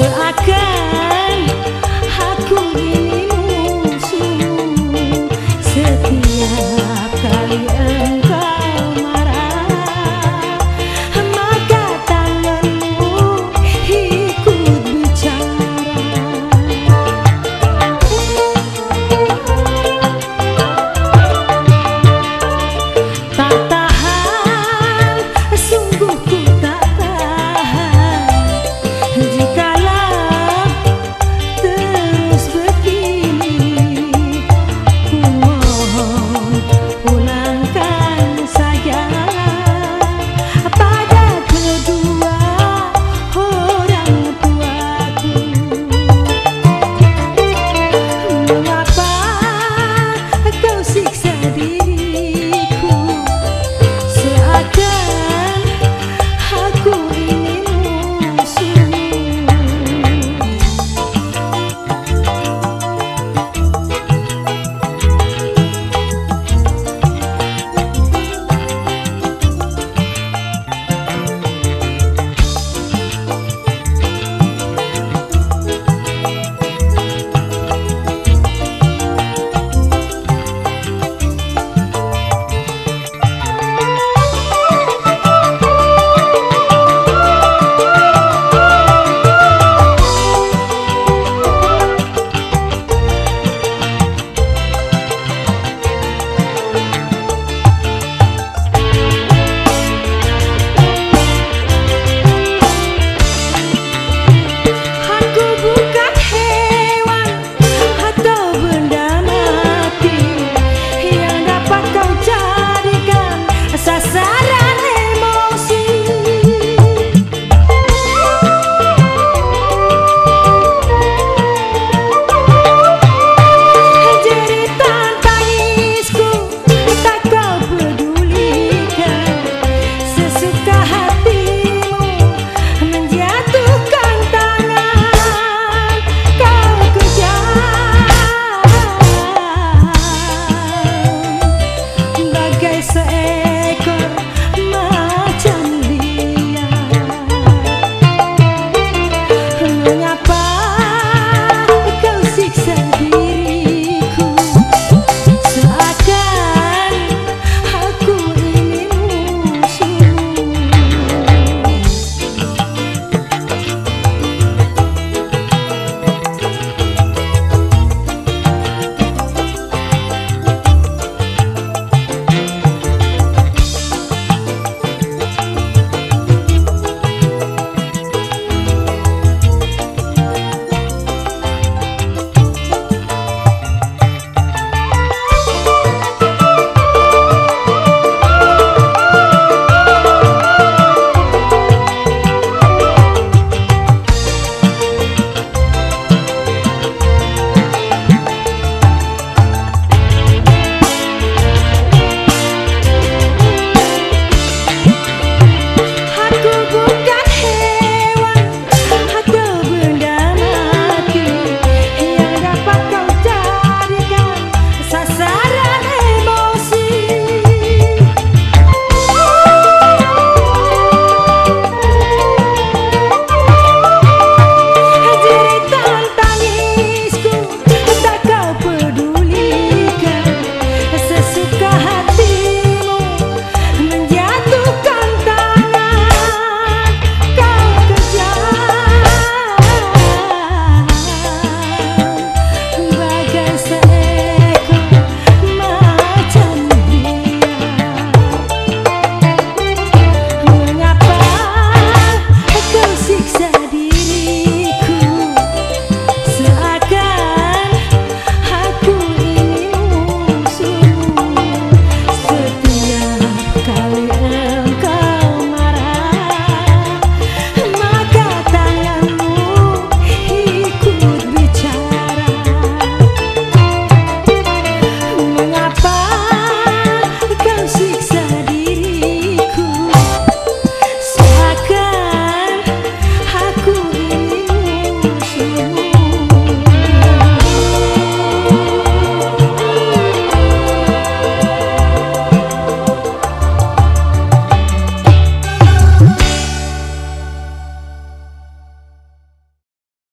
seakan